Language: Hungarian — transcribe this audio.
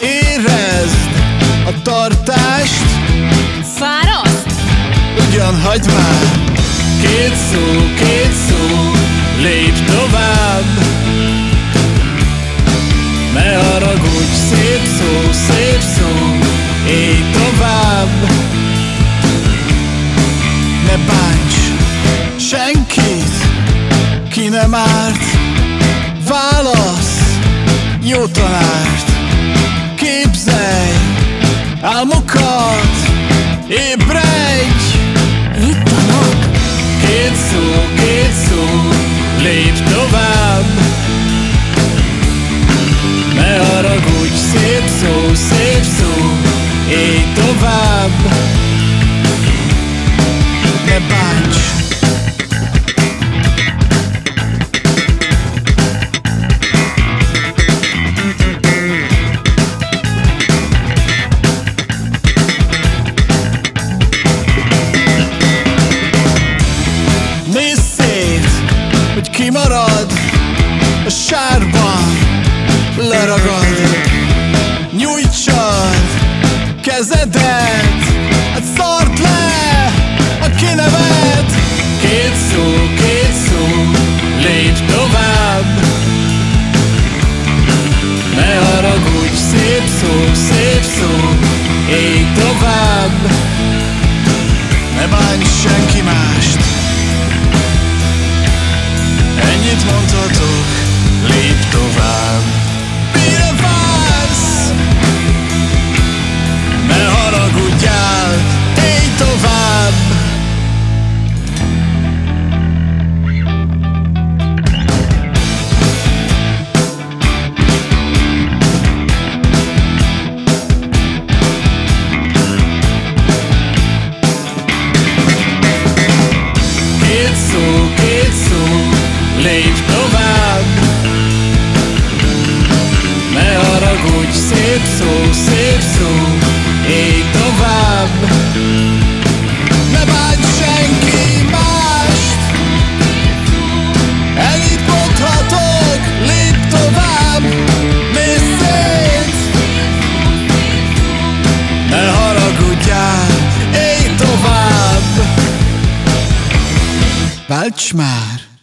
Érezd. A tartást. Fáraszt? Ugyan hagyd már. Két szó, két szó Lépj tovább. Ne haragudj, szép szó, szép szó Élj tovább. Ne bánts senkit Ki nem árt. Válasz Jó tanárt Képzelj Álmokat Ébredj. Itt a nap? Két szó, két szó, lépj tovább. Ne haragudj, szép szó, szép szó, élj tovább leragad Nyújtsad kezedet lépj tovább. Ne haragudj, szép szó, szép szó, élj tovább. Ne bánts senki mást. Ennyit mondhatok, lépj tovább Nézz szét. Ne haragudjál, élj tovább. Válts már!